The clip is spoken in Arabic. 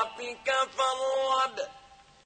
ربك فارغب